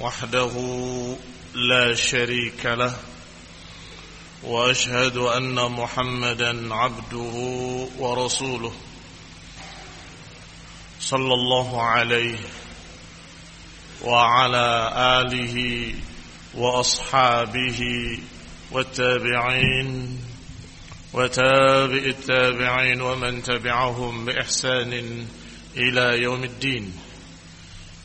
وحده لا شريك له وأشهد أن محمدا عبده ورسوله. صلى الله عليه وعلى آله وأصحابه والتابعين وتابع التابعين ومن تبعهم بإحسان إلى يوم الدين.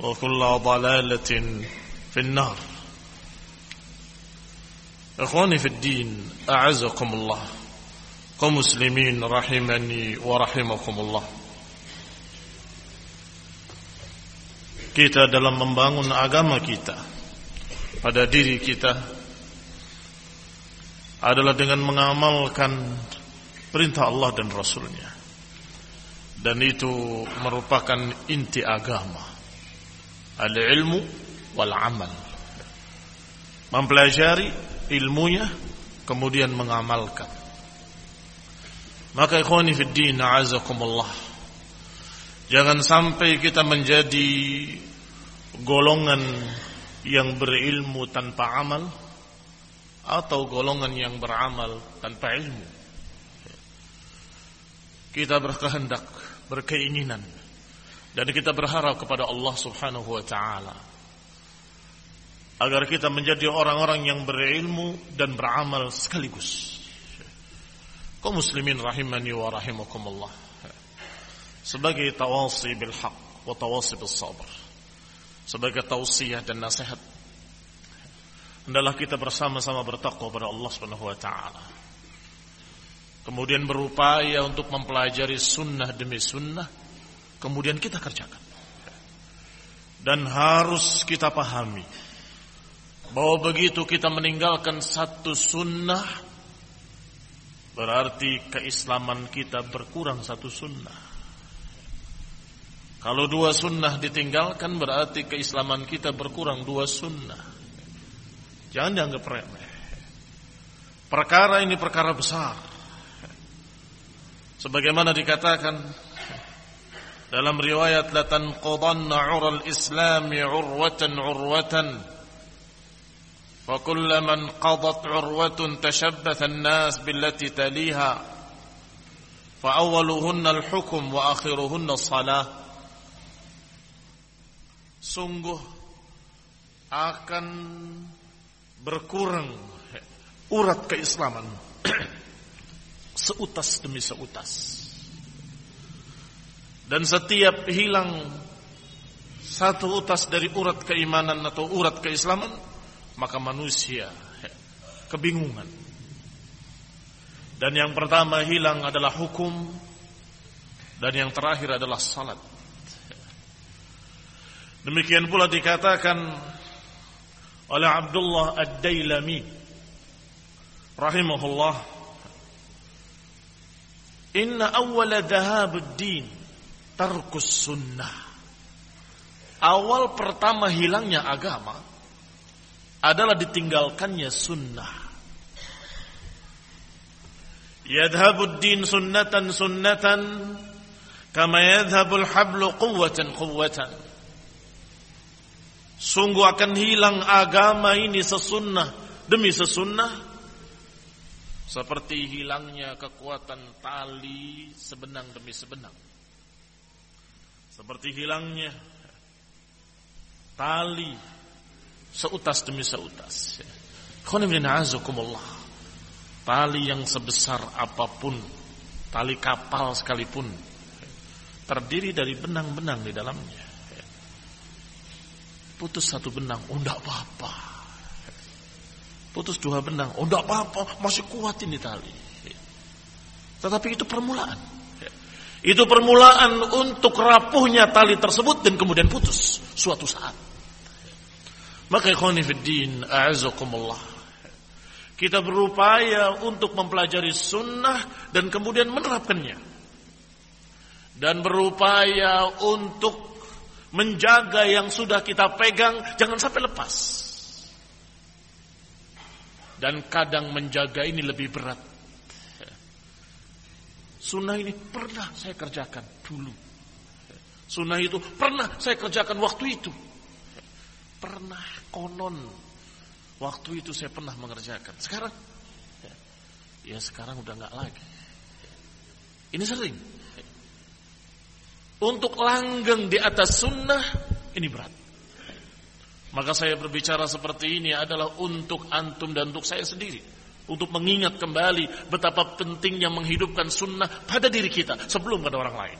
وكل ضلاله في النار اخواني في الدين اعزكم الله kaum muslimin rahimani wa rahimakumullah kita dalam membangun agama kita pada diri kita adalah dengan mengamalkan perintah Allah dan Rasulnya dan itu merupakan inti agama al-ilmu wal amal mempelajari ilmunya kemudian mengamalkan. Maka ikhwani fid jangan sampai kita menjadi golongan yang berilmu tanpa amal atau golongan yang beramal tanpa ilmu. Kita berkehendak berkeinginan dan kita berharap kepada Allah Subhanahu wa taala agar kita menjadi orang-orang yang berilmu dan beramal sekaligus. Kaum muslimin rahimani wa rahimakumullah. Sebagai tawasi bil haq wa tawasi bil sabr. Sebagai tausiah dan nasihat. Hendaklah kita bersama-sama bertakwa kepada Allah Subhanahu wa taala. Kemudian berupaya untuk mempelajari sunnah demi sunnah. Kemudian kita kerjakan. Dan harus kita pahami bahwa begitu kita meninggalkan satu sunnah berarti keislaman kita berkurang satu sunnah. Kalau dua sunnah ditinggalkan berarti keislaman kita berkurang dua sunnah. Jangan dianggap remeh. Perkara ini perkara besar. Sebagaimana dikatakan dalam riwayat la tanqudanna 'ural islami 'urwatan 'urwatan وكلما انقضت عروة تشبث الناس بالتي تليها فأولهن الحكم وآخرهن الصلاة sungguh akan berkurang urat keislaman seutas demi seutas dan setiap hilang satu utas dari urat keimanan atau urat keislaman maka manusia kebingungan Dan yang pertama hilang adalah hukum dan yang terakhir adalah salat. Demikian pula dikatakan oleh Abdullah Ad-Dailami rahimahullah Inna awwala dhahabud din tarkus sunnah. Awal pertama hilangnya agama adalah ditinggalkannya sunnah. Yadhabud din sunnatan sunnatan kama yadhabul hablu quwwatan quwwatan. Sungguh akan hilang agama ini sesunnah demi sesunnah seperti hilangnya kekuatan tali sebenang demi sebenang. Seperti hilangnya tali seutas demi seutas. Azakumullah tali yang sebesar apa pun, tali kapal sekalipun, terdiri dari benang-benang di dalamnya. Putus satu benang, oh enggak apa-apa. Putus dua benang, oh enggak apa-apa, masih kuat ini tali. Tetapi itu permulaan. Itu permulaan untuk rapuhnya tali tersebut dan kemudian putus suatu saat. Maka ikhwanifiddin, a'azakumullah. Kita berupaya untuk mempelajari sunnah dan kemudian menerapkannya. Dan berupaya untuk menjaga yang sudah kita pegang jangan sampai lepas. Dan kadang menjaga ini lebih berat. Sunnah ini pernah saya kerjakan dulu. Sunnah itu pernah saya kerjakan waktu itu. Pernah konon Waktu itu saya pernah mengerjakan. Sekarang, ya, sekarang udah nggak lagi. Ini sering. Untuk langgeng di atas sunnah, ini berat. Maka saya berbicara seperti ini adalah untuk antum dan untuk saya sendiri. Untuk mengingat kembali betapa pentingnya menghidupkan sunnah pada diri kita sebelum pada orang lain.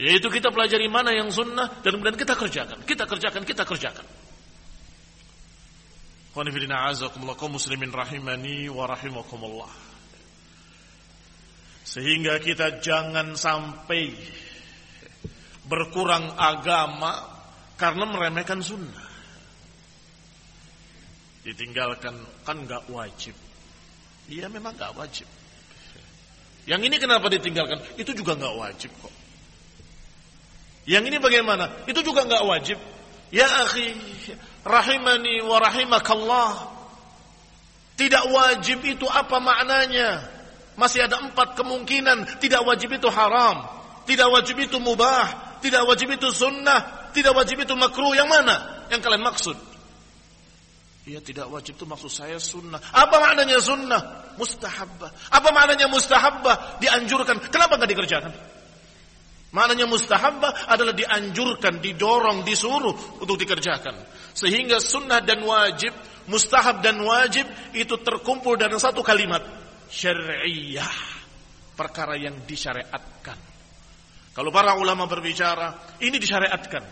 Yaitu kita pelajari mana yang sunnah dan kemudian kita kerjakan. Kita kerjakan, kita kerjakan. Muslimin rahimani wa rahimakumullah. Sehingga kita jangan sampai berkurang agama karena meremehkan sunnah. Ditinggalkan kan nggak wajib. Iya memang nggak wajib. Yang ini kenapa ditinggalkan? Itu juga nggak wajib kok. Yang ini bagaimana? Itu juga nggak wajib. Ya akhi, rahimani wa rahimakallah. Tidak wajib itu apa maknanya? Masih ada empat kemungkinan. Tidak wajib itu haram. Tidak wajib itu mubah. Tidak wajib itu sunnah. Tidak wajib itu makruh. Yang mana? Yang kalian maksud? Ya tidak wajib itu maksud saya sunnah. Apa maknanya sunnah? Mustahabbah. Apa maknanya mustahabbah? Dianjurkan. Kenapa nggak dikerjakan? Maknanya mustahabbah adalah dianjurkan, didorong, disuruh untuk dikerjakan. Sehingga sunnah dan wajib, mustahab dan wajib itu terkumpul dalam satu kalimat. Syariah. Perkara yang disyariatkan. Kalau para ulama berbicara, ini disyariatkan.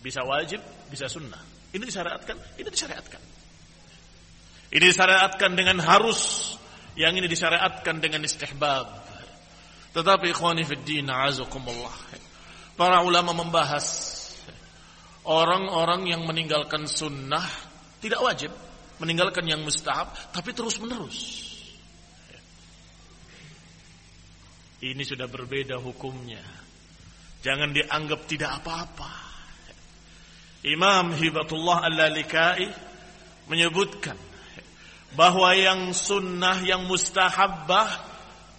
Bisa wajib, bisa sunnah. Ini disyariatkan, ini disyariatkan. Ini disyariatkan dengan harus, yang ini disyariatkan dengan istihbab. Tetapi ikhwani fi din azakumullah. Para ulama membahas orang-orang yang meninggalkan sunnah tidak wajib meninggalkan yang mustahab tapi terus menerus. Ini sudah berbeda hukumnya. Jangan dianggap tidak apa-apa. Imam Hibatullah Al-Lalikai menyebutkan bahwa yang sunnah yang mustahabbah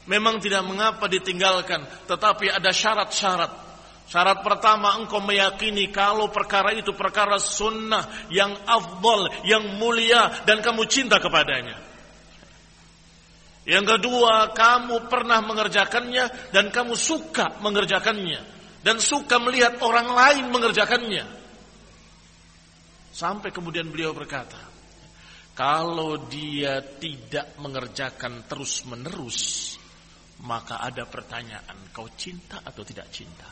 memang tidak mengapa ditinggalkan, tetapi ada syarat-syarat. Syarat pertama engkau meyakini kalau perkara itu perkara sunnah yang afdol, yang mulia dan kamu cinta kepadanya. Yang kedua, kamu pernah mengerjakannya dan kamu suka mengerjakannya dan suka melihat orang lain mengerjakannya. Sampai kemudian beliau berkata, kalau dia tidak mengerjakan terus-menerus, maka ada pertanyaan, kau cinta atau tidak cinta?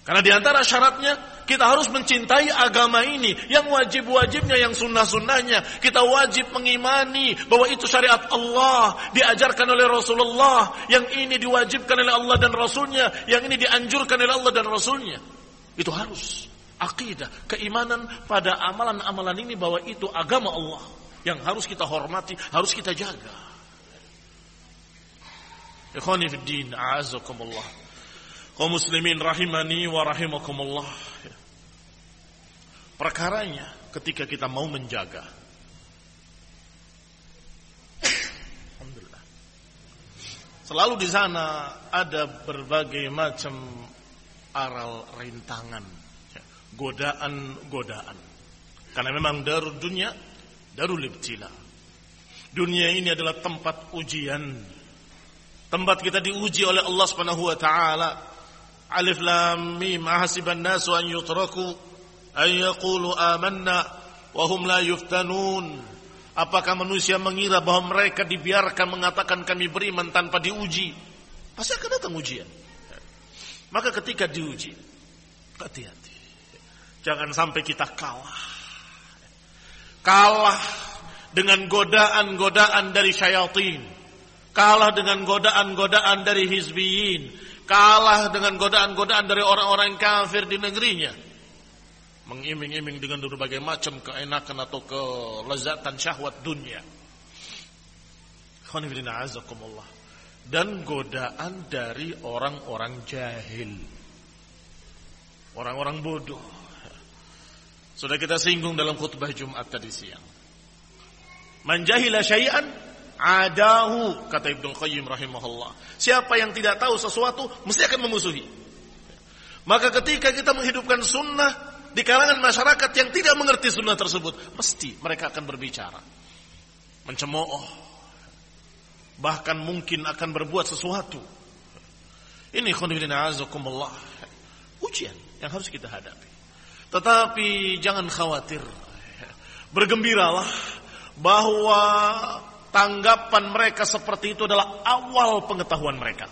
Karena di antara syaratnya kita harus mencintai agama ini, yang wajib-wajibnya, yang sunnah-sunnahnya. Kita wajib mengimani bahwa itu syariat Allah, diajarkan oleh Rasulullah, yang ini diwajibkan oleh Allah dan Rasulnya, yang ini dianjurkan oleh Allah dan Rasulnya. Itu harus akidah, keimanan pada amalan-amalan ini bahwa itu agama Allah yang harus kita hormati, harus kita jaga. Ikhwani fi din, a'azakumullah. Kaum muslimin rahimani wa rahimakumullah. Perkaranya ketika kita mau menjaga. Alhamdulillah. Selalu di sana ada berbagai macam aral rintangan, godaan-godaan. Karena memang darul dunia, darul ibtila. Dunia ini adalah tempat ujian Tempat kita diuji oleh Allah Subhanahu wa taala. Alif lam mim ahasiban nasu an yutraku an yaqulu amanna wa hum la yuftanun. Apakah manusia mengira bahwa mereka dibiarkan mengatakan kami beriman tanpa diuji? Pasti akan datang ujian. Maka ketika diuji, hati-hati. Jangan sampai kita kalah. Kalah dengan godaan-godaan dari syaitan kalah dengan godaan-godaan dari hizbiyin, kalah dengan godaan-godaan dari orang-orang kafir di negerinya. Mengiming-iming dengan berbagai macam keenakan atau kelezatan syahwat dunia. Dan godaan dari orang-orang jahil. Orang-orang bodoh. Sudah kita singgung dalam khutbah Jumat tadi siang. Manjahila syai'an adahu kata Ibnu Qayyim rahimahullah. Siapa yang tidak tahu sesuatu mesti akan memusuhi. Maka ketika kita menghidupkan sunnah di kalangan masyarakat yang tidak mengerti sunnah tersebut, mesti mereka akan berbicara, mencemooh, bahkan mungkin akan berbuat sesuatu. Ini khonifidina azakumullah. Ujian yang harus kita hadapi. Tetapi jangan khawatir. Bergembiralah bahwa tanggapan mereka seperti itu adalah awal pengetahuan mereka.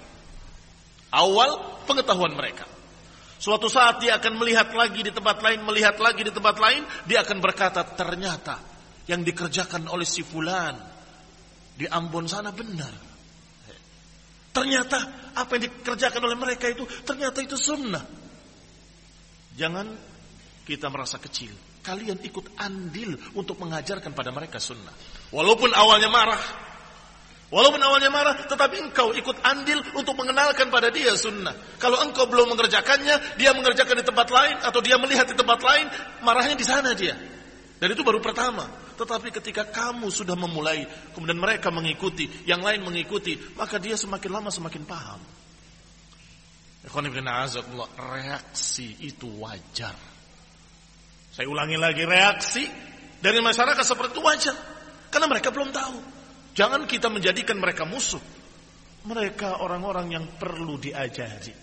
Awal pengetahuan mereka. Suatu saat dia akan melihat lagi di tempat lain, melihat lagi di tempat lain, dia akan berkata, ternyata yang dikerjakan oleh si fulan di Ambon sana benar. Ternyata apa yang dikerjakan oleh mereka itu ternyata itu sunnah. Jangan kita merasa kecil. Kalian ikut andil untuk mengajarkan pada mereka sunnah. Walaupun awalnya marah. Walaupun awalnya marah, tetapi engkau ikut andil untuk mengenalkan pada dia sunnah. Kalau engkau belum mengerjakannya, dia mengerjakan di tempat lain, atau dia melihat di tempat lain, marahnya di sana dia. Dan itu baru pertama. Tetapi ketika kamu sudah memulai, kemudian mereka mengikuti, yang lain mengikuti, maka dia semakin lama semakin paham. Reaksi itu wajar. Saya ulangi lagi, reaksi dari masyarakat seperti itu wajar. Karena mereka belum tahu. Jangan kita menjadikan mereka musuh. Mereka orang-orang yang perlu diajari.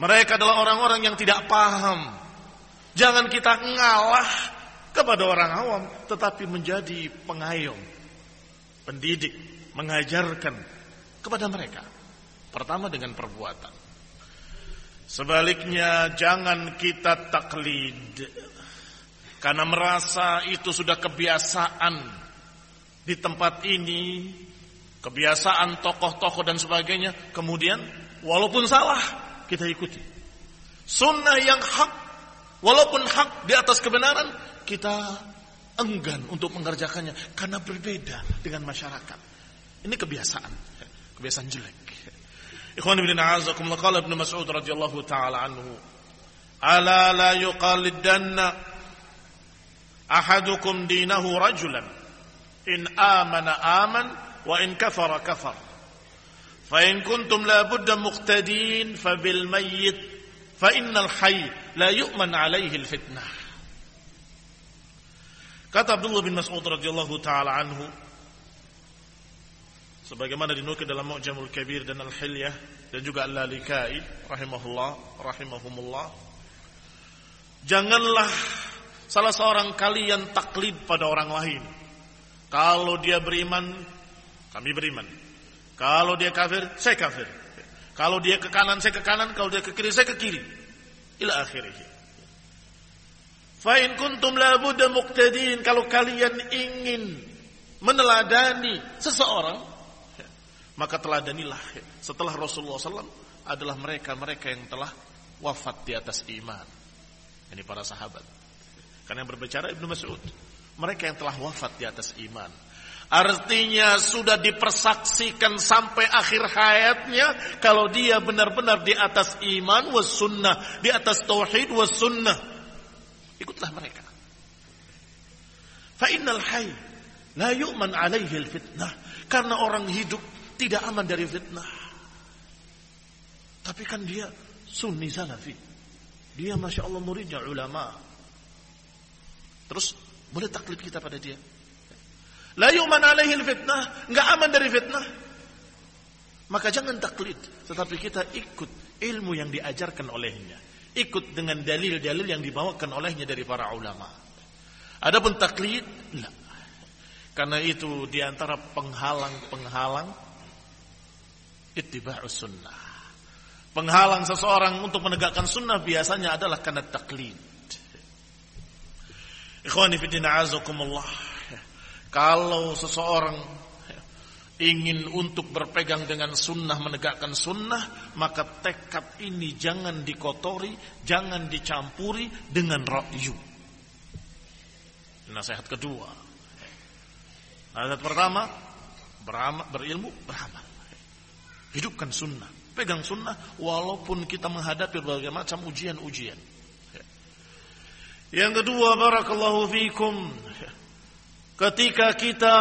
Mereka adalah orang-orang yang tidak paham. Jangan kita ngalah kepada orang awam, tetapi menjadi pengayom, pendidik, mengajarkan kepada mereka. Pertama dengan perbuatan. Sebaliknya jangan kita taklid karena merasa itu sudah kebiasaan di tempat ini, kebiasaan tokoh-tokoh dan sebagainya, kemudian walaupun salah kita ikuti. Sunnah yang hak, walaupun hak di atas kebenaran, kita enggan untuk mengerjakannya karena berbeda dengan masyarakat. Ini kebiasaan, kebiasaan jelek. Ikhwan ibn a'azakum qala Ibnu Mas'ud radhiyallahu taala anhu, "Ala la yuqalidanna ahadukum dinahu rajulan in amana aman wa in kafara kafar fa in kuntum la budda muqtadin fa bil mayyit fa innal hayy la yu'man alaihi al fitnah kata Abdullah bin Mas'ud radhiyallahu taala anhu sebagaimana dinukil dalam Mu'jamul Kabir dan Al-Hilyah dan juga Al-Lalikai rahimahullah rahimahumullah janganlah salah seorang kalian taklid pada orang lain kalau dia beriman, kami beriman. Kalau dia kafir, saya kafir. Kalau dia ke kanan, saya ke kanan. Kalau dia ke kiri, saya ke kiri. Ila akhirih. Fa in kuntum la budda muqtadin kalau kalian ingin meneladani seseorang maka teladanilah setelah Rasulullah SAW adalah mereka-mereka yang telah wafat di atas iman. Ini para sahabat. Karena yang berbicara Ibnu Mas'ud. Mereka yang telah wafat di atas iman. Artinya sudah dipersaksikan sampai akhir hayatnya kalau dia benar-benar di atas iman was sunnah, di atas tauhid was sunnah. Ikutlah mereka. Fa innal hayy la yu'man alaihi fitnah. Karena orang hidup tidak aman dari fitnah. Tapi kan dia sunni salafi. Dia masya Allah muridnya ulama. Terus boleh taklid kita pada dia. La yu'man alaihi fitnah, enggak aman dari fitnah. Maka jangan taklid, tetapi kita ikut ilmu yang diajarkan olehnya. Ikut dengan dalil-dalil yang dibawakan olehnya dari para ulama. Adapun taklid, enggak. Karena itu di antara penghalang-penghalang ittiba'us sunnah. Penghalang seseorang untuk menegakkan sunnah biasanya adalah karena taklid. Ikhwani azakumullah. Kalau seseorang ingin untuk berpegang dengan sunnah, menegakkan sunnah, maka tekad ini jangan dikotori, jangan dicampuri dengan ra'yu. Nasihat kedua. Nasihat pertama, beramal, berilmu, beramal. Hidupkan sunnah, pegang sunnah, walaupun kita menghadapi berbagai macam ujian-ujian. Yang kedua, barakallahu fiikum ketika kita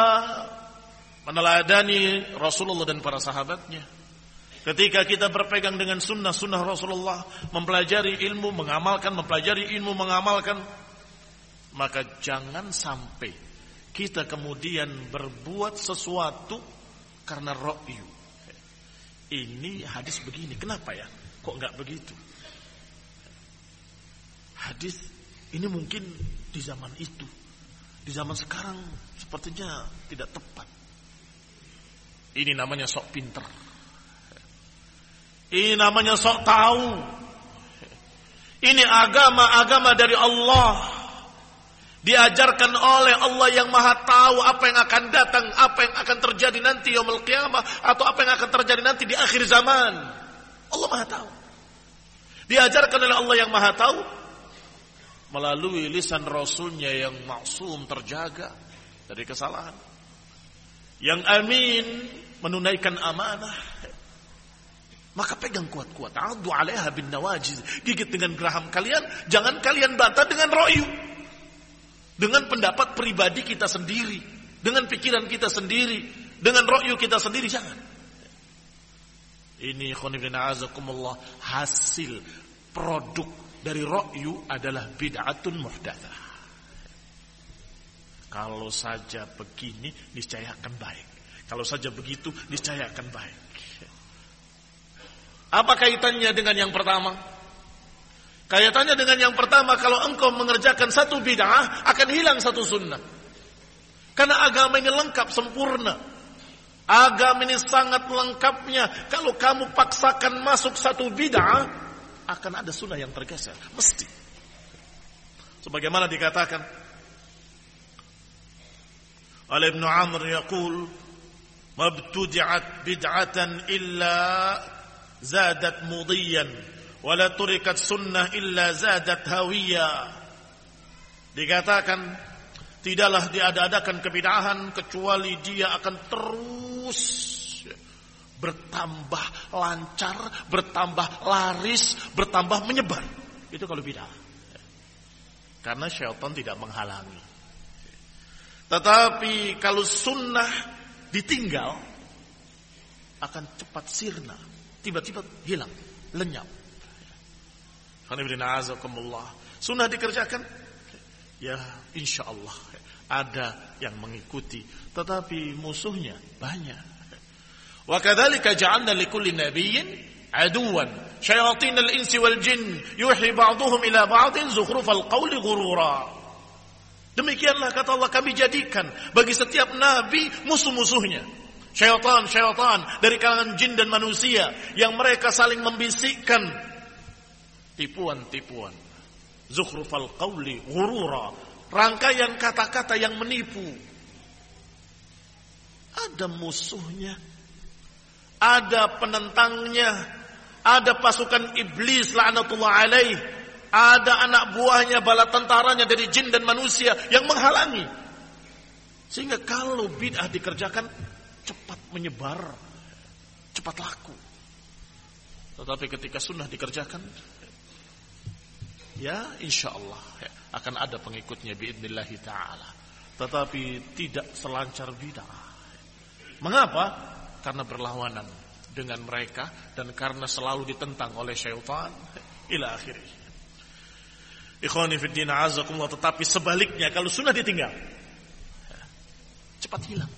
meneladani Rasulullah dan para sahabatnya. Ketika kita berpegang dengan sunnah-sunnah Rasulullah mempelajari ilmu, mengamalkan mempelajari ilmu, mengamalkan maka jangan sampai kita kemudian berbuat sesuatu karena ro'yu ini hadis begini kenapa ya? Kok nggak begitu? Hadis ini mungkin di zaman itu di zaman sekarang sepertinya tidak tepat. Ini namanya sok pinter. Ini namanya sok tahu. Ini agama-agama dari Allah. Diajarkan oleh Allah yang maha tahu apa yang akan datang, apa yang akan terjadi nanti yaumul qiyamah atau apa yang akan terjadi nanti di akhir zaman. Allah maha tahu. Diajarkan oleh Allah yang maha tahu melalui lisan Rasulnya yang maksum terjaga dari kesalahan. Yang amin menunaikan amanah. Maka pegang kuat-kuat. Adu alaiha bin nawajiz. Gigit dengan geraham kalian. Jangan kalian bantah dengan royu. Dengan pendapat pribadi kita sendiri. Dengan pikiran kita sendiri. Dengan royu kita sendiri. Jangan. Ini khonibina azakumullah. Hasil produk dari rokyu adalah bid'atun muhdatsah. Kalau saja begini niscaya akan baik. Kalau saja begitu niscaya akan baik. Apa kaitannya dengan yang pertama? Kaitannya dengan yang pertama kalau engkau mengerjakan satu bid'ah akan hilang satu sunnah. Karena agama ini lengkap sempurna. Agama ini sangat lengkapnya. Kalau kamu paksakan masuk satu bid'ah, akan ada sunnah yang tergeser. Mesti. Sebagaimana dikatakan oleh Ibn Amr yaqul mabtudi'at bid'atan illa zadat mudiyan wala turikat sunnah illa zadat hawiyya dikatakan tidaklah diadakan kebidahan kecuali dia akan terus bertambah lancar, bertambah laris, bertambah menyebar. Itu kalau bid'ah. Karena syaitan tidak menghalangi. Tetapi kalau sunnah ditinggal akan cepat sirna, tiba-tiba hilang, lenyap. Sunnah dikerjakan, ya insya Allah ada yang mengikuti, tetapi musuhnya banyak. Ja'alna likulli nabiyyin aduwan syayatin al-insi wal jin yuhi ba'dhum ila ba'din zukhrufal qawli ghurura. Demikianlah kata Allah kami jadikan bagi setiap nabi musuh-musuhnya. Syaitan-syaitan dari kalangan jin dan manusia yang mereka saling membisikkan. Tipuan-tipuan. Zukhrufal qawli ghurura. Rangkaian kata-kata yang menipu. Ada musuhnya ada penentangnya ada pasukan iblis la'natullah alaih ada anak buahnya bala tentaranya dari jin dan manusia yang menghalangi sehingga kalau bid'ah dikerjakan cepat menyebar cepat laku tetapi ketika sunnah dikerjakan ya insya Allah ya, akan ada pengikutnya biidnillahi ta'ala. Tetapi tidak selancar bid'ah. Mengapa? Karena berlawanan dengan mereka dan karena selalu ditentang oleh syaitan ila akhirnya. Ikhwani fi tetapi sebaliknya kalau sunnah ditinggal cepat hilang.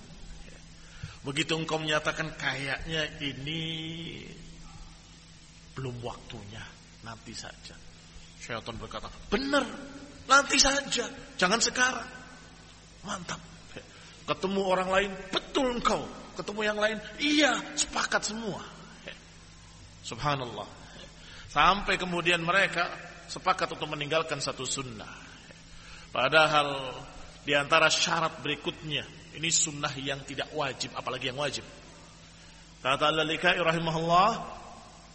Begitu engkau menyatakan kayaknya ini belum waktunya, nanti saja. Syaitan berkata, benar, nanti saja, jangan sekarang. Mantap. Ketemu orang lain, betul engkau. Ketemu yang lain, iya, sepakat semua. Subhanallah. Sampai kemudian mereka sepakat untuk meninggalkan satu sunnah. Padahal di antara syarat berikutnya, ini sunnah yang tidak wajib, apalagi yang wajib. Kata Al-Likai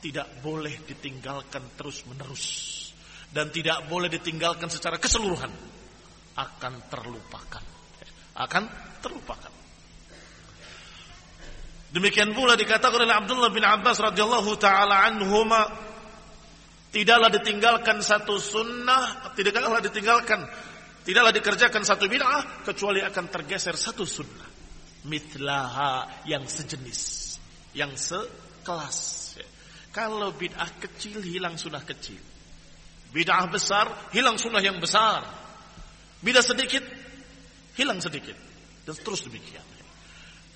tidak boleh ditinggalkan terus menerus dan tidak boleh ditinggalkan secara keseluruhan akan terlupakan akan terlupakan demikian pula dikatakan oleh Abdullah bin Abbas radhiyallahu taala anhuma tidaklah ditinggalkan satu sunnah tidaklah ditinggalkan tidaklah dikerjakan satu bid'ah kecuali akan tergeser satu sunnah mitlaha yang sejenis yang sekelas kalau bid'ah kecil hilang sunnah kecil Bid'ah besar, hilang sunnah yang besar. Bid'ah sedikit, hilang sedikit. Dan terus demikian.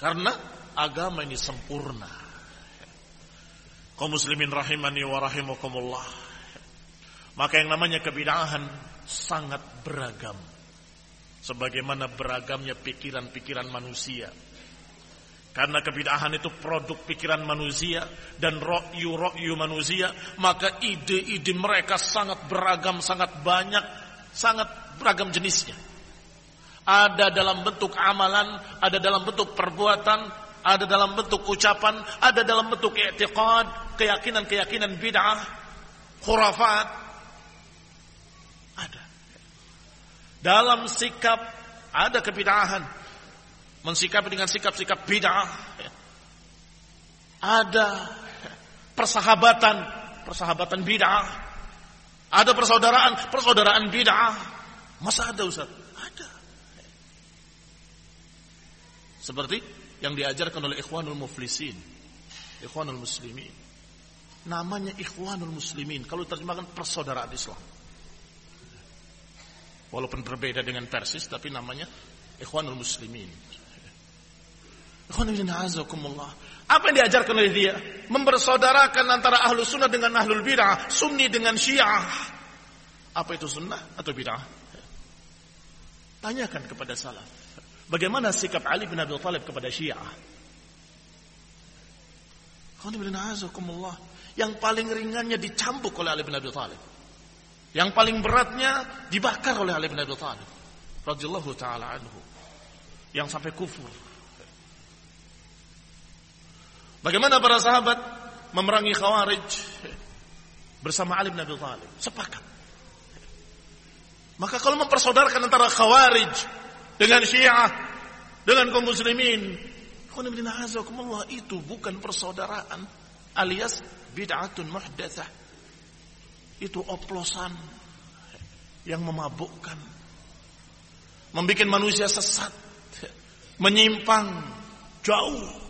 Karena agama ini sempurna. Kau muslimin rahimani wa rahimakumullah. Maka yang namanya kebid'ahan sangat beragam. Sebagaimana beragamnya pikiran-pikiran manusia. Karena kebidahan itu produk pikiran manusia dan rokyu-rokyu manusia, maka ide-ide mereka sangat beragam, sangat banyak, sangat beragam jenisnya. Ada dalam bentuk amalan, ada dalam bentuk perbuatan, ada dalam bentuk ucapan, ada dalam bentuk i'tiqad, keyakinan-keyakinan bid'ah, khurafat. Ada. Dalam sikap ada kebidahan mensikapi dengan sikap-sikap bid'ah. Ada persahabatan, persahabatan bid'ah. Ada persaudaraan, persaudaraan bid'ah. Masa ada Ustaz? Ada. Seperti yang diajarkan oleh Ikhwanul Muflisin, Ikhwanul Muslimin. Namanya Ikhwanul Muslimin. Kalau terjemahkan persaudaraan Islam. Walaupun berbeda dengan Persis, tapi namanya Ikhwanul Muslimin. Apa yang diajarkan oleh dia? Mempersaudarakan antara ahlu sunnah dengan ahlul bid'ah, sunni dengan syiah. Apa itu sunnah atau bid'ah? Tanyakan kepada salaf. Bagaimana sikap Ali bin Abi Thalib kepada syiah? Yang paling ringannya dicambuk oleh Ali bin Abi Thalib. Yang paling beratnya dibakar oleh Ali bin Abi Thalib. Radhiyallahu taala anhu. Yang sampai kufur. Bagaimana para sahabat memerangi Khawarij bersama Ali bin Abi Thalib? Sepakat. Maka kalau mempersaudarkan antara Khawarij dengan Syiah dengan kaum muslimin, itu bukan persaudaraan alias bid'atun muhdatsah. Itu oplosan yang memabukkan. Membikin manusia sesat, menyimpang jauh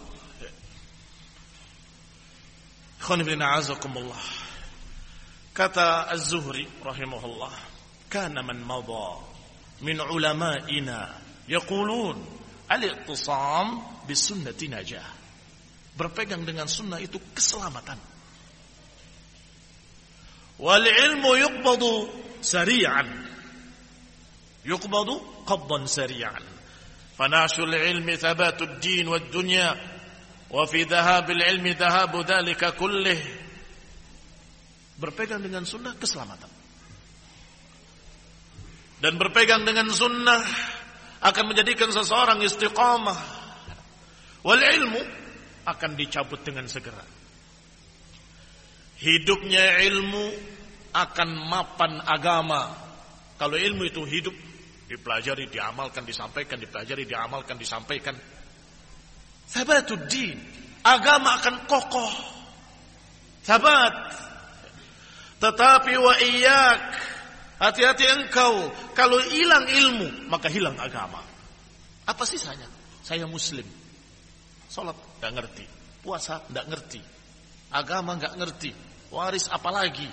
Kata Az-Zuhri rahimahullah, kana man madha min ulama'ina yaqulun al-i'tisam bisunnati najah. Berpegang dengan sunnah itu keselamatan. Wal ilmu yuqbadu sari'an. Yuqbadu qabdan sari'an. Fanashul ilmi thabatud din wad dunya وفي ذهاب العلم ذهاب ذلك كله Berpegang dengan sunnah keselamatan. dan berpegang dengan sunnah akan menjadikan seseorang istiqamah. Wal ilmu akan dicabut dengan segera. Hidupnya ilmu akan mapan agama. Kalau ilmu itu hidup, dipelajari, diamalkan, disampaikan, dipelajari, diamalkan, disampaikan. Sabatuddin, agama akan kokoh. Sabat. Tetapi wa iyyak, hati-hati engkau kalau hilang ilmu, maka hilang agama. Apa sisanya? Saya muslim. Salat enggak ngerti, puasa enggak ngerti, agama enggak ngerti, waris apalagi.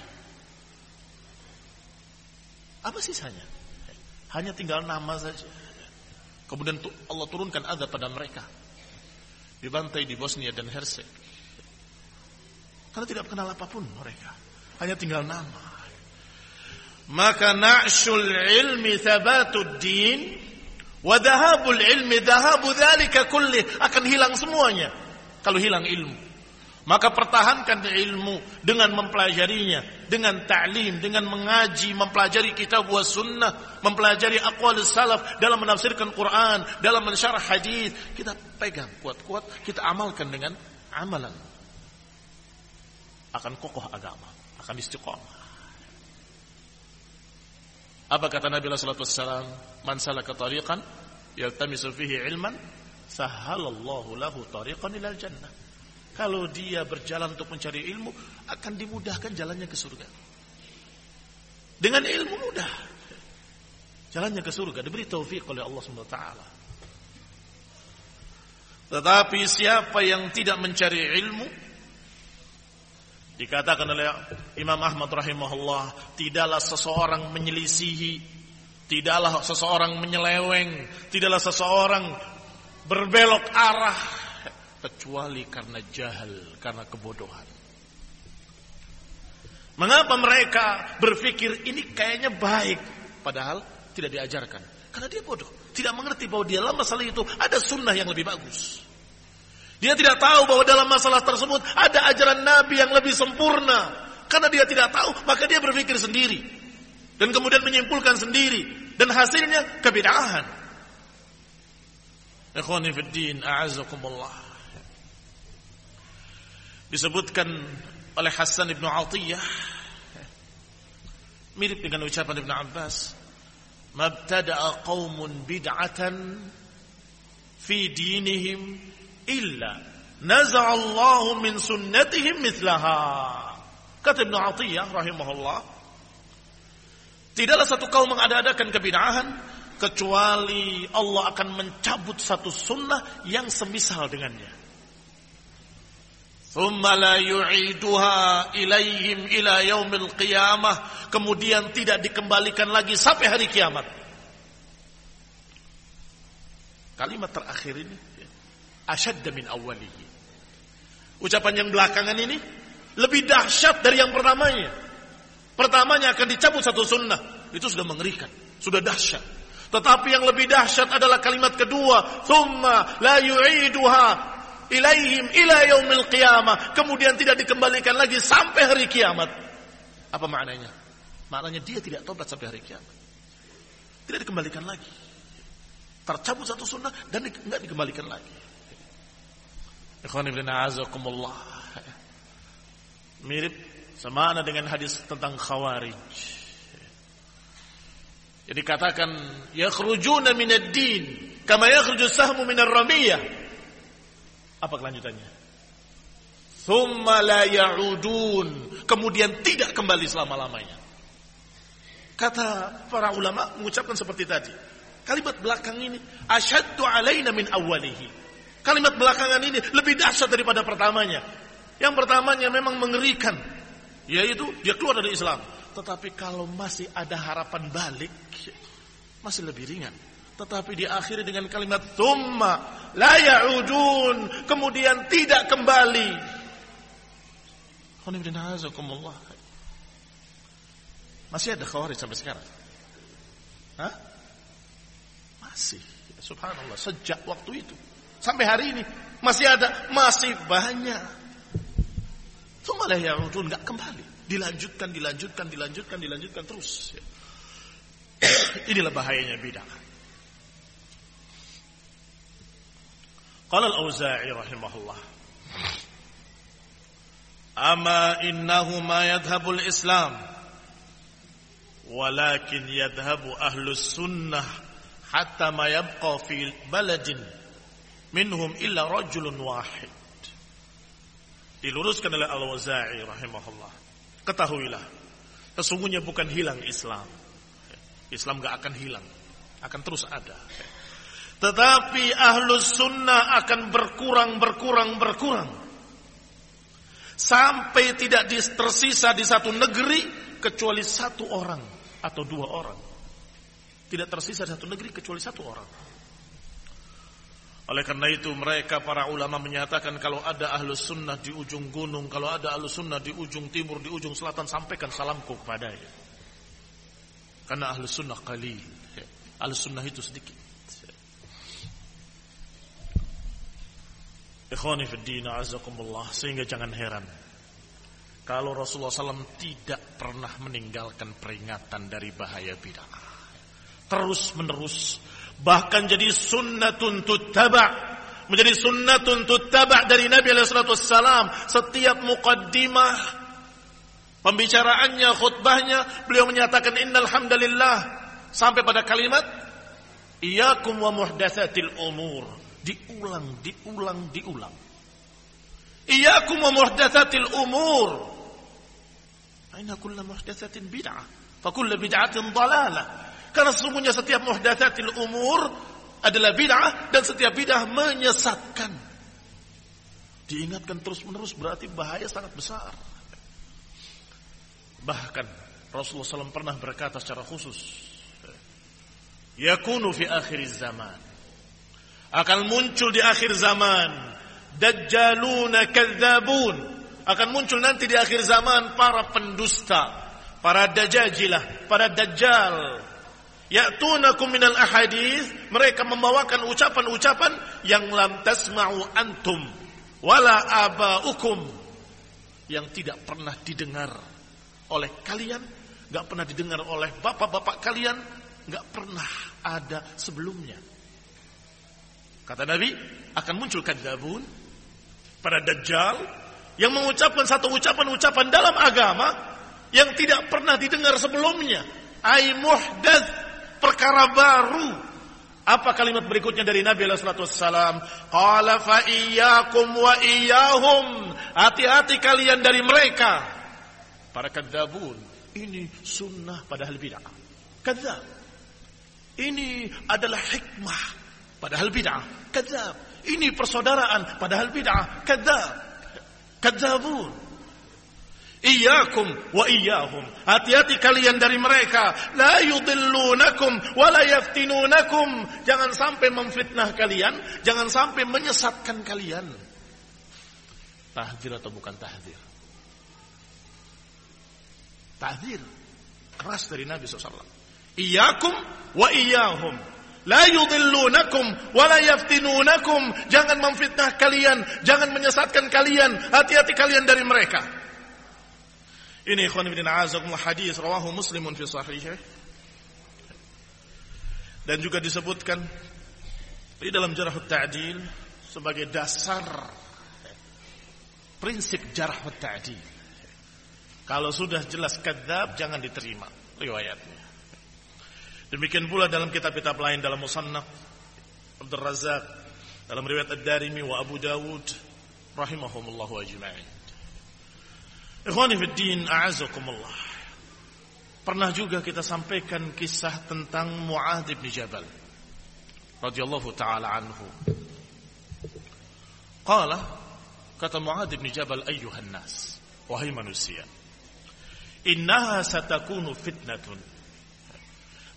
Apa sisanya? Hanya tinggal nama saja. Kemudian Allah turunkan azab pada mereka. Dibantai di Bosnia dan Hersek. Karena tidak kenal apa pun mereka. Hanya tinggal nama. Maka na'shul ilmi thabatud din wa dhahabul ilmi dhahabu dhalika kulli akan hilang semuanya kalau hilang ilmu. Maka pertahankan ilmu dengan mempelajarinya, dengan ta'lim, dengan mengaji, mempelajari kitab wa sunnah, mempelajari aqwal salaf dalam menafsirkan Quran, dalam mensyarah hadis. Kita pegang kuat-kuat, kita amalkan dengan amalan. Akan kokoh agama, akan istiqamah. Apa kata Nabi sallallahu alaihi wasallam? Man salaka tariqan yaltamisu fihi ilman, sahalallahu lahu tariqan ilal jannah kalau dia berjalan untuk mencari ilmu, akan dimudahkan jalannya ke surga. Dengan ilmu mudah. Jalannya ke surga diberi taufik oleh Allah SWT. Tetapi siapa yang tidak mencari ilmu, dikatakan oleh Imam Ahmad rahimahullah, tidaklah seseorang menyelisihi, tidaklah seseorang menyeleweng, tidaklah seseorang berbelok arah kecuali karena jahil, karena kebodohan. Mengapa mereka berpikir ini kayaknya baik, padahal tidak diajarkan? Karena dia bodoh, tidak mengerti bahwa di dalam masalah itu ada sunnah yang lebih bagus. Dia tidak tahu bahwa dalam masalah tersebut ada ajaran Nabi yang lebih sempurna. Karena dia tidak tahu, maka dia berpikir sendiri. Dan kemudian menyimpulkan sendiri. Dan hasilnya kebedaan. Ikhwani fiddin, a'azakumullah disebutkan oleh Hasan ibnu Atiyah mirip dengan ucapan Ibnu Abbas mabtada'a qaumun bid'atan fi dinihim illa naza'allahu min sunnatihim mithlaha. Kata Ibn Atiyah rahimahullah, tidaklah satu kaum mengada-adakan kebinahan kecuali Allah akan mencabut satu sunnah yang semisal dengannya. ilaihim ila yaumil qiyamah. Kemudian tidak dikembalikan lagi sampai hari kiamat. Kalimat terakhir ini asyadda min awwalihi. Ucapan yang belakangan ini lebih dahsyat dari yang pertamanya. Pertamanya akan dicabut satu sunnah. Itu sudah mengerikan. Sudah dahsyat. Tetapi yang lebih dahsyat adalah kalimat kedua. Thumma la yu'iduha ilaihim ila yaumil qiyamah. Kemudian tidak dikembalikan lagi sampai hari kiamat. Apa maknanya? Maknanya dia tidak tobat sampai hari kiamat. Tidak dikembalikan lagi. Tercabut satu sunnah dan tidak dikembalikan lagi ikhwan ibn a'azakumullah mirip sama dengan hadis tentang khawarij jadi katakan yakhrujuna minad din kama yakhruju sahmu minar ramiyah apa kelanjutannya? Thumma la ya'udun. Kemudian tidak kembali selama-lamanya. Kata para ulama mengucapkan seperti tadi. Kalimat belakang ini asyaddu alaina min awwalihi. Kalimat belakangan ini lebih dahsyat daripada pertamanya. Yang pertamanya memang mengerikan. Yaitu dia keluar dari Islam. Tetapi kalau masih ada harapan balik, masih lebih ringan. Tetapi diakhiri dengan kalimat thumma la ya'udun, kemudian tidak kembali. Masih ada khawarij sampai sekarang? Hah? Masih. Subhanallah, sejak waktu itu sampai hari ini masih ada, masih banyak. Thumma la ya'udun, enggak kembali. Dilanjutkan, dilanjutkan, dilanjutkan, dilanjutkan terus. Inilah bahayanya bid'ah. Qala al-Auza'i rahimahullah. Ama innahu ma yadhhabul Islam walakin yadhhabu ahlus sunnah hatta ma yabqa fi baladin minhum illa rajulun wahid. Diluruskan oleh Al-Waza'i rahimahullah. Ketahuilah, sesungguhnya bukan hilang Islam. Islam gak akan hilang, akan terus ada. Tetapi ahlus sunnah akan berkurang, berkurang, berkurang. Sampai tidak tersisa di satu negeri kecuali satu orang atau dua orang. Tidak tersisa di satu negeri kecuali satu orang. Oleh karena itu mereka para ulama menyatakan kalau ada ahlus sunnah di ujung gunung, kalau ada ahlus sunnah di ujung timur, di ujung selatan, sampaikan salamku kepadanya. Karena ahlus sunnah kali, ahlus sunnah itu sedikit. Ikhwani azakumullah sehingga jangan heran kalau Rasulullah SAW tidak pernah meninggalkan peringatan dari bahaya bid'ah. Terus menerus bahkan jadi sunnatun tuttaba menjadi sunnatun tuttaba dari Nabi SAW setiap muqaddimah pembicaraannya khutbahnya beliau menyatakan innal hamdalillah sampai pada kalimat iyyakum wa muhdatsatil umur. Diulang diulang diulang. Iyyakum wa muhdatsatil umur. Aina kulla muhdatsatin bid'ah? Fa kullu bid'atin dalalah karena sesungguhnya setiap muhdatsatil umur adalah bid'ah dan setiap bid'ah menyesatkan. Diingatkan terus-menerus berarti bahaya sangat besar. Bahkan Rasulullah SAW pernah berkata secara khusus, Yakunu fi akhir zaman. Akan muncul di akhir zaman. Dajjaluna kadzabun. Akan muncul nanti di akhir zaman para pendusta. Para dajajilah, para dajjal, Ya'tunakum minal ahadith. Mereka membawakan ucapan-ucapan yang lam tasma'u antum. Wala aba'ukum. Yang tidak pernah didengar oleh kalian. Gak pernah didengar oleh bapak-bapak kalian. Gak pernah ada sebelumnya. Kata Nabi, akan muncul kadzabun pada dajjal yang mengucapkan satu ucapan-ucapan dalam agama yang tidak pernah didengar sebelumnya. Ai muhdats perkara baru. Apa kalimat berikutnya dari Nabi sallallahu alaihi wasallam? Qala fa iyyakum wa iyyahum. Hati-hati kalian dari mereka. Para kadzabun. Ini sunnah padahal bid'ah. Kadzab. Ini adalah hikmah padahal bid'ah. Kadzab. Ini persaudaraan padahal bid'ah. Kadzab. Kadzabun. Iyakum wa iyahum. Hati-hati kalian dari mereka. La yudillunakum wa la yaftinunakum. Jangan sampai memfitnah kalian. Jangan sampai menyesatkan kalian. Tahdir atau bukan tahdir? Tahdir. Keras dari Nabi SAW. Iyakum wa iyahum. La yudillunakum wa la yaftinunakum. Jangan memfitnah kalian. Jangan menyesatkan kalian. Hati-hati kalian dari mereka. Ini ikhwan ibn a'azakumullah hadis rawahu muslimun fi sahihih. Dan juga disebutkan di dalam jarh ta'dil sebagai dasar prinsip jarh ta'dil. Kalau sudah jelas kadzab jangan diterima riwayatnya. Demikian pula dalam kitab-kitab lain dalam Musannaf Abdul Razak dalam riwayat Ad-Darimi wa Abu Dawud rahimahumullah ajma'in. Ikhwani fi din a'azakumullah. Pernah juga kita sampaikan kisah tentang Mu'adz bin Jabal radhiyallahu taala anhu. Qala kata Mu'adz bin Jabal ayyuhan nas wahai manusia innaha satakunu fitnatun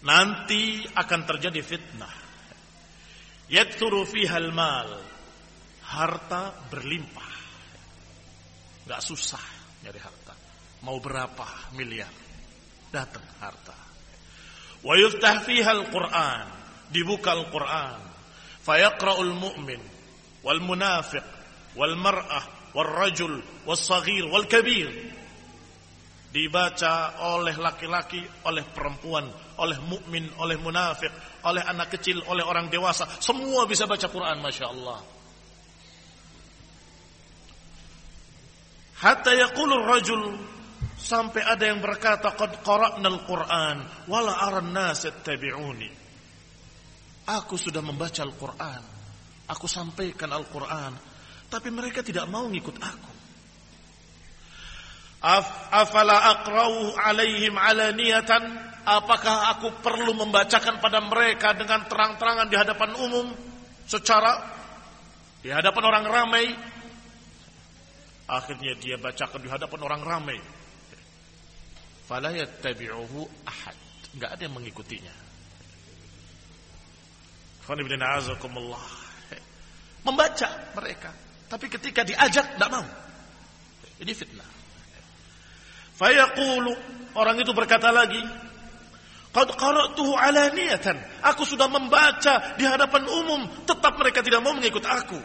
nanti akan terjadi fitnah yakthuru fiha al-mal harta berlimpah enggak susah nyari harta. Mau berapa miliar? Datang harta. Wa yuftah fiha al-Qur'an. Dibuka Al-Qur'an. Fayaqra'ul mu'min wal munafiq wal mar'ah wal rajul wal saghir wal kabir. dibaca oleh laki-laki, oleh perempuan, oleh mukmin, oleh munafik, oleh anak kecil, oleh orang dewasa, semua bisa baca Quran, masya Allah. Hatta yaqulur rajul sampai ada yang berkata qad qara'na al-Qur'an wala aran nas yattabi'uni. Aku sudah membaca Al-Qur'an. Aku sampaikan Al-Qur'an, tapi mereka tidak mau ngikut aku. Afala aqra'u alaihim alaniyatan Apakah aku perlu membacakan pada mereka dengan terang-terangan di hadapan umum secara di hadapan orang ramai akhirnya dia bacakan di hadapan orang ramai. Fala yattabi'uhu ahad. Enggak ada yang mengikutinya. Membaca mereka. Tapi ketika diajak tidak mau. Ini fitnah. Fayaqulu orang itu berkata lagi, Qad qara'tuhu alaniyatan. Aku sudah membaca di hadapan umum, tetap mereka tidak mau mengikut aku.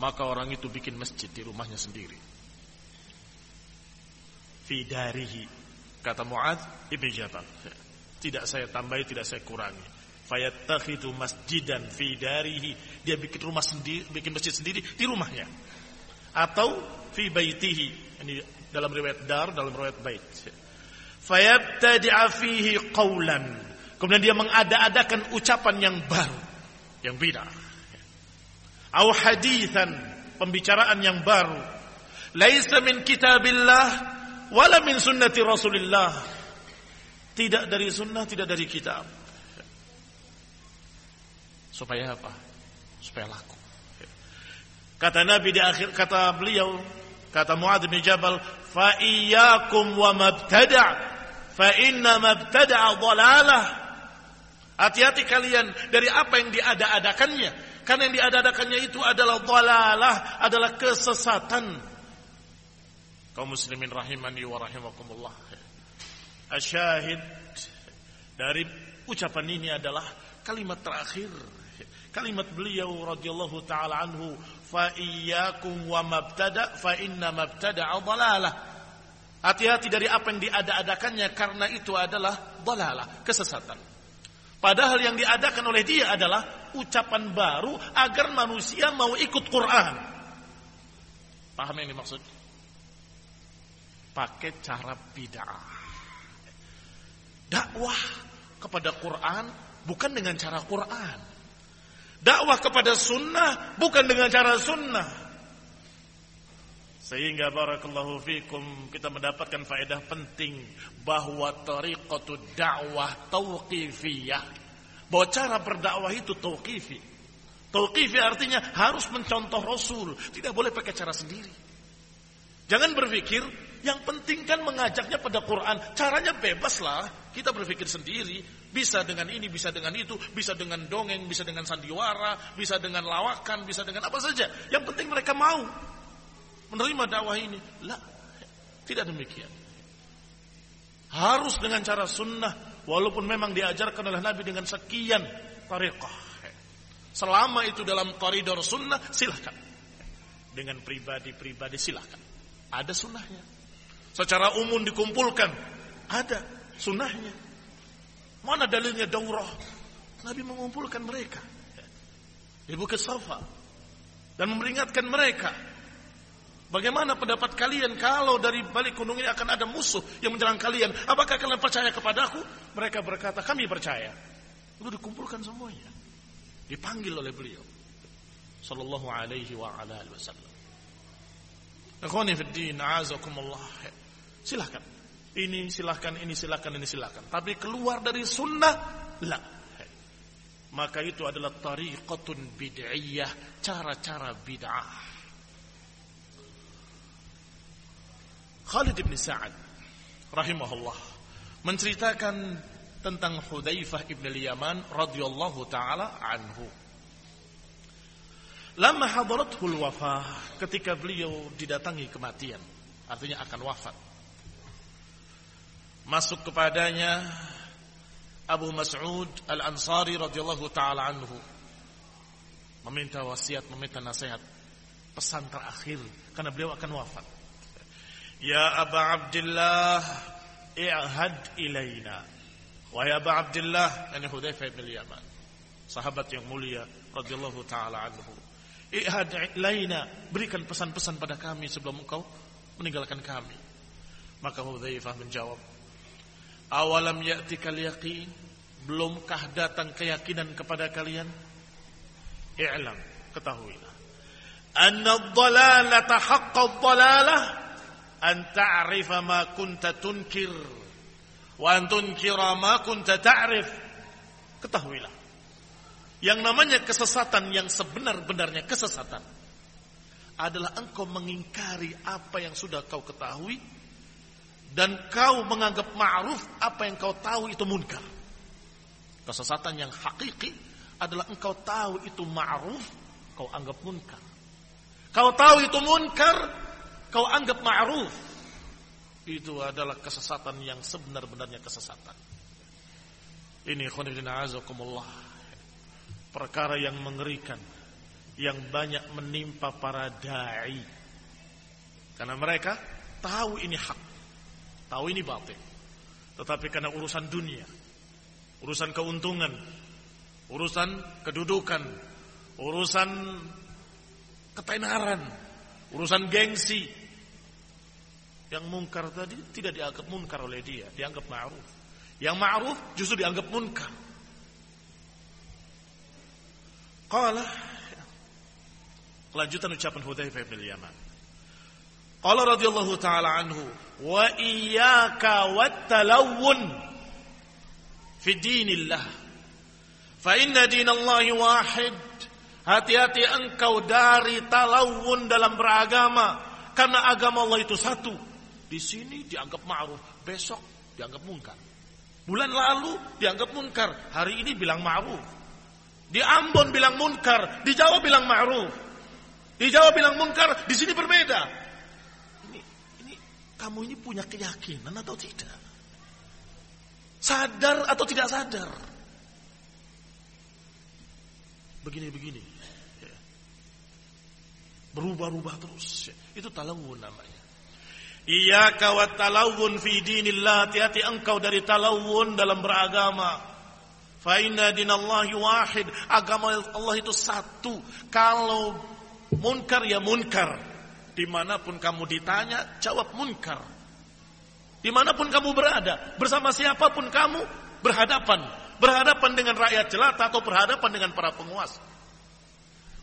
Maka orang itu bikin masjid di rumahnya sendiri. Fidarihi kata Muad ibn Jabal. Tidak saya tambahi, tidak saya kurangi. Fayattakhidhu masjidan fidarihi. Dia bikin rumah sendiri, bikin masjid sendiri di rumahnya. Atau fi baitihi. Ini dalam riwayat dar, dalam riwayat bait. Fayabtadi'a fihi qawlan. Kemudian dia mengada-adakan ucapan yang baru, yang beda. Au hadithan, pembicaraan yang baru. Laisa min kitabillah wala min sunnati Rasulillah. Tidak dari sunnah, tidak dari kitab. Supaya apa? Supaya laku. Kata Nabi di akhir kata beliau Kata Muadz bin Jabal, "Fa iyyakum wa mabtada' fa inna mabtada'a dhalalah." Hati-hati kalian dari apa yang diada-adakannya. Karena yang diada-adakannya itu adalah dhalalah, adalah kesesatan. Kaum muslimin rahimani wa rahimakumullah. Asyahid dari ucapan ini adalah kalimat terakhir kalimat beliau radhiyallahu taala anhu fa iyyakum wa mabtada fa inna mabtada dhalalah. Hati-hati dari apa yang diada-adakannya karena itu adalah dhalalah, kesesatan. Padahal yang diadakan oleh dia adalah ucapan baru agar manusia mau ikut Quran. Paham yang dimaksud? Pakai cara bid'ah. Dakwah kepada Quran bukan dengan cara Quran. Dakwah kepada sunnah bukan dengan cara sunnah. Sehingga barakallahu fikum kita mendapatkan faedah penting bahwa tariqatu dakwah tauqifiyah. Bahwa cara berdakwah itu tauqifi. Tauqifi artinya harus mencontoh Rasul, tidak boleh pakai cara sendiri. Jangan berpikir yang penting kan mengajaknya pada Quran. Caranya bebas lah. Kita berpikir sendiri. Bisa dengan ini, bisa dengan itu, bisa dengan dongeng, bisa dengan sandiwara, bisa dengan lawakan, bisa dengan apa saja. Yang penting mereka mau menerima dakwah ini. Lah, tidak demikian. Harus dengan cara sunnah, walaupun memang diajarkan oleh Nabi dengan sekian tariqah. Selama itu dalam koridor sunnah, silahkan. Dengan pribadi-pribadi silahkan. Ada sunnahnya. Secara umum dikumpulkan. Ada sunnahnya. Mana dalilnya daurah? Nabi mengumpulkan mereka di Bukit dan memperingatkan mereka. Bagaimana pendapat kalian kalau dari balik gunung ini akan ada musuh yang menyerang kalian? Apakah kalian percaya kepadaku? Mereka berkata, kami percaya. Lalu dikumpulkan semuanya. Dipanggil oleh beliau. Sallallahu alaihi wa ala alihi wasallam. Akhwani fid din, a'azakumullah. Silahkan. Ini silahkan, ini silahkan, ini silahkan. Tapi keluar dari sunnah, la. Maka itu adalah tariqatun bid'iyah, cara-cara bid'ah. Khalid bin Sa'ad rahimahullah menceritakan tentang Hudzaifah ibn al-Yaman radhiyallahu taala anhu. Lama hadaratul wafah ketika beliau didatangi kematian, artinya akan wafat masuk kepadanya Abu Mas'ud Al-Ansari radhiyallahu taala anhu meminta wasiat, meminta nasihat, pesan terakhir karena beliau akan wafat. Ya Aba Abdullah, i'had ilaina. Wahai Aba Abdullah, ini Hudzaifah bin Yaman. Sahabat yang mulia radhiyallahu taala anhu. I'had ilaina, berikan pesan-pesan pada kami sebelum engkau meninggalkan kami. Maka Hudzaifah menjawab, Awalam ya'tikal yaqin? Belumkah datang keyakinan kepada kalian? I'lam, ketahuilah. Anna ad-dalalata haqqa ad-dalalah an ta'rifa ma. Ketahuilah. Yang namanya kesesatan yang sebenar-benarnya kesesatan adalah engkau mengingkari apa yang sudah kau ketahui dan kau menganggap ma'ruf apa yang kau tahu itu munkar. Kesesatan yang hakiki adalah engkau tahu itu ma'ruf, kau anggap munkar. Kau tahu itu munkar, kau anggap ma'ruf. Itu adalah kesesatan yang sebenar-benarnya kesesatan. Ini khonidina azakumullah. Perkara yang mengerikan. Yang banyak menimpa para da'i. Karena mereka tahu ini hak. Tahu ini batin. Tetapi karena urusan dunia, urusan keuntungan, urusan kedudukan, urusan ketenaran, urusan gengsi, yang mungkar tadi tidak dianggap mungkar oleh dia, dianggap ma'ruf. Yang ma'ruf justru dianggap munkar. Qala Kelanjutan ucapan Hudzaifah bin Yaman. Qala radhiyallahu taala anhu wa iyyaka wattalawun fi dinillah fa inna dinallahi wahid hati-hati engkau dari talawun dalam beragama karena agama Allah itu satu di sini dianggap ma'ruf besok dianggap mungkar bulan lalu dianggap munkar hari ini bilang ma'ruf di Ambon bilang munkar di Jawa bilang ma'ruf di Jawa bilang munkar di sini berbeda kamu ini punya keyakinan atau tidak? Sadar atau tidak sadar? Begini-begini. Ya. Berubah-ubah terus. Ya. Itu talawun namanya. Iya kawat talawun fi dinillah. Hati-hati engkau dari talawun dalam beragama. Fa inna dinallahi wahid. Agama Allah itu satu. Kalau munkar ya munkar. Di mana pun kamu ditanya, jawab munkar. Di mana pun kamu berada, bersama siapa pun kamu berhadapan. Berhadapan dengan rakyat jelata atau berhadapan dengan para penguasa.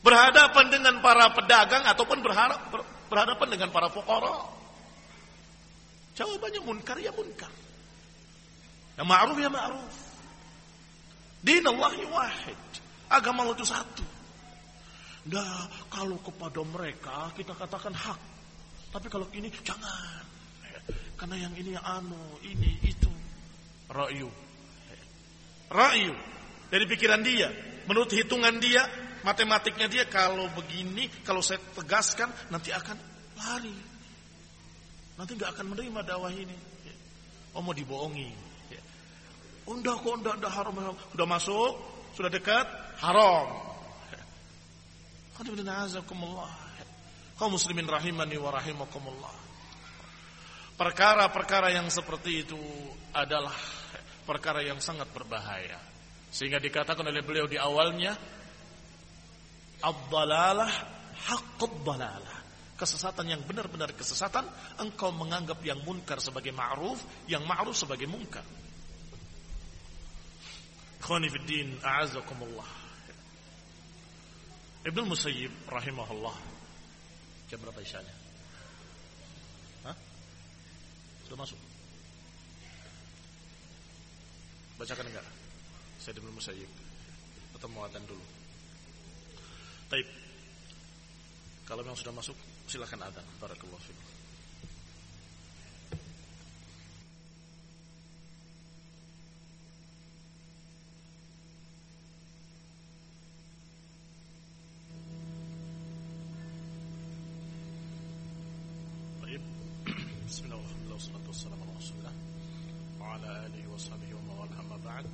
Berhadapan dengan para pedagang ataupun berhadapan dengan para fukara. Jawabannya munkar ya munkar. Ya ma'ruf ya ma'ruf. Din Allah wahid. Agama Allah itu satu. Nah, kalau kepada mereka kita katakan hak. Tapi kalau ini jangan. Karena yang ini yang anu, ini, itu. Ra'yu. Ra'yu. Dari pikiran dia. Menurut hitungan dia, matematiknya dia, kalau begini, kalau saya tegaskan, nanti akan lari. Nanti nggak akan menerima dakwah ini. Oh mau dibohongi. Undah kok, undah, undah haram, haram. Sudah masuk, sudah dekat, haram. Kaum muslimin rahimani wa rahimakumullah. Perkara-perkara yang seperti itu adalah perkara yang sangat berbahaya. Sehingga dikatakan oleh beliau di awalnya Abdalalah dalalah. Kesesatan yang benar-benar kesesatan, engkau menganggap yang munkar sebagai ma'ruf, yang ma'ruf sebagai munkar. Khonifuddin a'azakumullah. Ibnu Musayyib rahimahullah jam berapa isyanya? Hah? Sudah masuk? Bacakan enggak? Saya Ibnu Musayyib atau mau dulu? Taib. Kalau memang sudah masuk, silakan ada barakallahu fiik. بسم الله والحمد لله والصلاة والسلام على رسول الله وعلى آله وصحبه ومن والاه أما بعد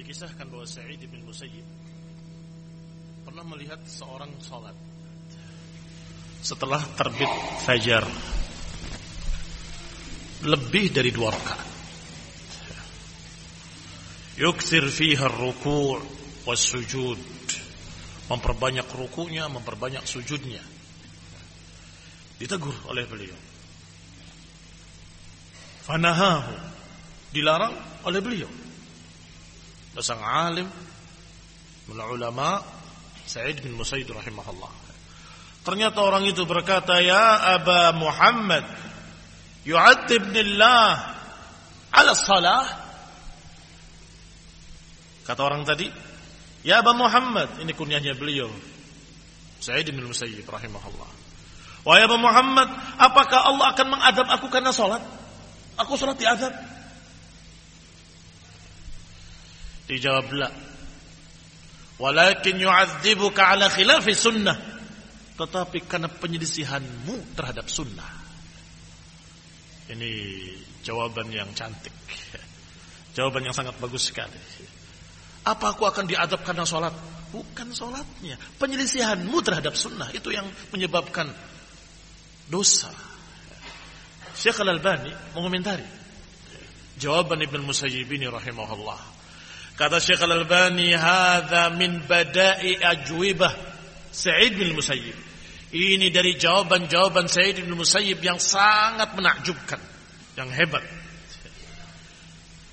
dikisahkan bahwa Sa'id bin Musayyib pernah melihat seorang sholat. setelah terbit fajar lebih dari dua rakaat. Yukthir fiha ruku' was sujud. Memperbanyak rukunya memperbanyak sujudnya. Ditegur oleh beliau. Fanahahu. Dilarang oleh beliau. Sang alim ulama Sa'id bin Musayyid rahimahullah ternyata orang itu berkata ya Aba Muhammad yu'adzibnillah ala salah Kata orang tadi, Ya Aba Muhammad, ini kunyahnya beliau. Sa'id bin Musayyib rahimahullah. Wahai Aba Muhammad, apakah Allah akan mengadab aku karena sholat? Aku sholat diadab. Dijawab la. Walakin yu'adzibuka ala khilafi sunnah. Tetapi karena penyelisihanmu terhadap sunnah. Ini jawaban yang cantik. Jawaban yang sangat bagus sekali. Apa aku akan diadab karena sholat? Bukan sholatnya. Penyelisihanmu terhadap sunnah. Itu yang menyebabkan dosa. Syekh Al-Albani mengomentari. Jawaban Ibn Musayyib ini rahimahullah. Kata Syekh Al-Albani, Hada min badai ajwibah Sa'id bin Musayyib. Ini dari jawaban-jawaban Sa'id bin Musayyib yang sangat menakjubkan. Yang hebat.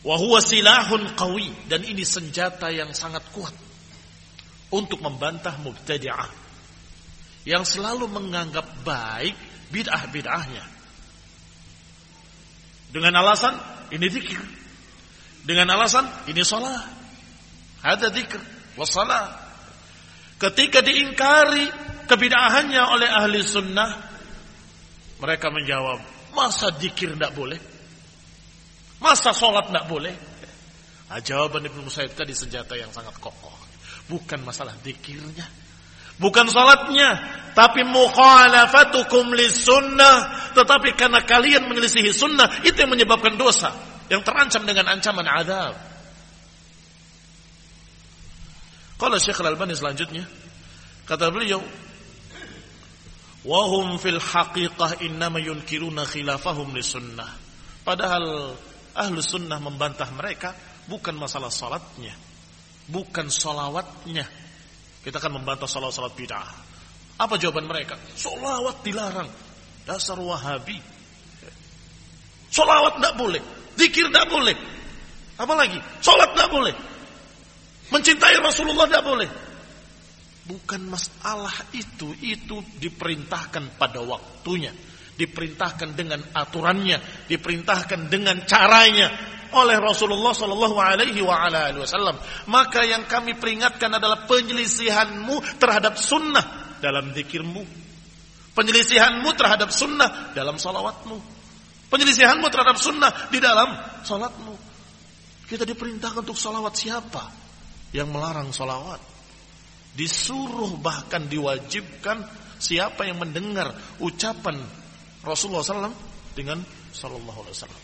Wahuwa silahun qawi dan ini senjata yang sangat kuat untuk membantah mubtadi'ah yang selalu menganggap baik bid'ah-bid'ahnya. Dengan alasan ini zikir. Dengan alasan ini salat. Ada zikir wassalah. Ketika diingkari kebid'ahannya oleh ahli sunnah, mereka menjawab, masa zikir tidak boleh? Masa sholat tidak boleh? Nah, jawaban Ibnu Musayyib tadi senjata yang sangat kokoh. Bukan masalah dikirnya. Bukan sholatnya. Tapi mukhalafatukum li sunnah. Tetapi karena kalian menyelisihi sunnah. Itu yang menyebabkan dosa. Yang terancam dengan ancaman adab. Kalau Syekh Al-Albani selanjutnya. Kata beliau. Wahum fil haqiqah innama yunkiruna khilafahum li sunnah. Padahal ahlu sunnah membantah mereka bukan masalah salatnya, bukan solawatnya. Kita akan membantah salat-salat bid'ah. Apa jawaban mereka? Solawat dilarang. Dasar wahabi. Solawat tidak boleh. Zikir tidak boleh. Apalagi? Solat tidak boleh. Mencintai Rasulullah tidak boleh. Bukan masalah itu. Itu diperintahkan pada waktunya diperintahkan dengan aturannya, diperintahkan dengan caranya oleh Rasulullah Shallallahu Alaihi Wasallam. Maka yang kami peringatkan adalah penyelisihanmu terhadap sunnah dalam zikirmu, penyelisihanmu terhadap sunnah dalam salawatmu, penyelisihanmu terhadap sunnah di dalam salatmu. Kita diperintahkan untuk salawat siapa yang melarang salawat? Disuruh bahkan diwajibkan siapa yang mendengar ucapan Rasulullah SAW dengan Sallallahu Alaihi.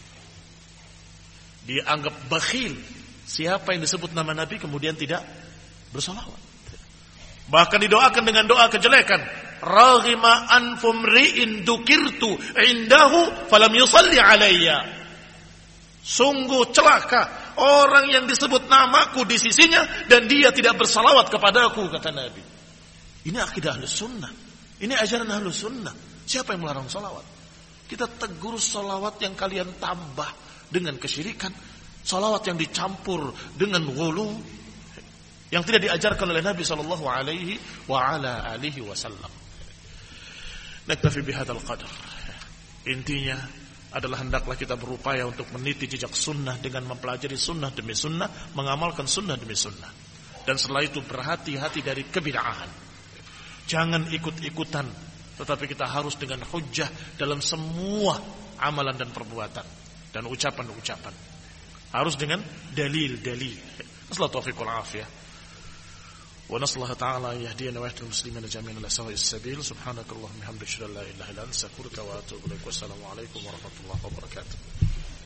Dianggap bakhil siapa yang disebut nama Nabi kemudian tidak bersalawat. Bahkan didoakan dengan doa kejelekan. Raghima anfum ri'in dukirtu indahu falam yusalli alayya. Sungguh celaka orang yang disebut namaku di sisinya dan dia tidak bersalawat kepadaku kata Nabi. Ini akidah ahli sunnah. Ini ajaran ahli sunnah. Siapa yang melarang salawat? Kita tegur salawat yang kalian tambah dengan kesyirikan. Salawat yang dicampur dengan wulu. Yang tidak diajarkan oleh Nabi Sallallahu Alaihi wa ala alihi Wasallam. Naktafi bihadal qadar. Intinya adalah hendaklah kita berupaya untuk meniti jejak sunnah dengan mempelajari sunnah demi sunnah, mengamalkan sunnah demi sunnah. Dan setelah itu berhati-hati dari kebidaahan. Jangan ikut-ikutan tetapi kita harus dengan hujah dalam semua amalan dan perbuatan dan ucapan-ucapan. Harus dengan dalil-dalil. Nasallahu taufiq wal afiyah. Wa nasallahu ta'ala yahdiyana wa yahdil muslimina jami'an ila sawa'is sabil. Subhanakallahumma hamdaka la ilaha illa anta astaghfiruka wa atubu ilaik. Wassalamu alaikum warahmatullahi wabarakatuh.